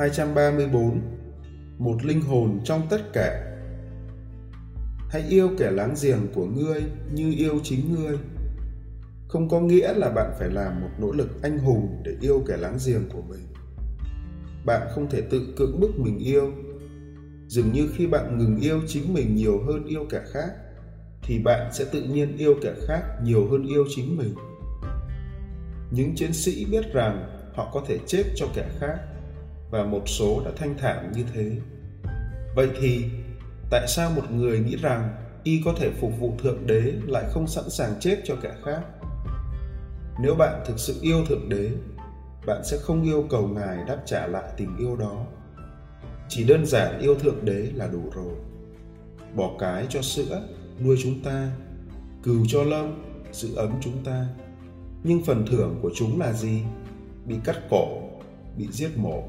234 Một linh hồn trong tất cả Hãy yêu kẻ láng giềng của ngươi như yêu chính ngươi. Không có nghĩa là bạn phải làm một nỗ lực anh hùng để yêu kẻ láng giềng của mình. Bạn không thể tự cưỡng bức mình yêu. Dường như khi bạn ngừng yêu chính mình nhiều hơn yêu kẻ khác, thì bạn sẽ tự nhiên yêu kẻ khác nhiều hơn yêu chính mình. Những chiến sĩ biết rằng họ có thể chết cho kẻ khác và một số đã thanh thản như thế. Vậy thì, tại sao một người nghĩ rằng y có thể phục vụ thượng đế lại không sẵn sàng chết cho kẻ khác? Nếu bạn thực sự yêu thượng đế, bạn sẽ không yêu cầu ngài đáp trả lại tình yêu đó. Chỉ đơn giản yêu thượng đế là đủ rồi. Bỏ cái cho sữa, nuôi chúng ta, cừu cho lông, giữ ấm chúng ta. Nhưng phần thưởng của chúng là gì? Bị cắt cổ, bị giết mổ.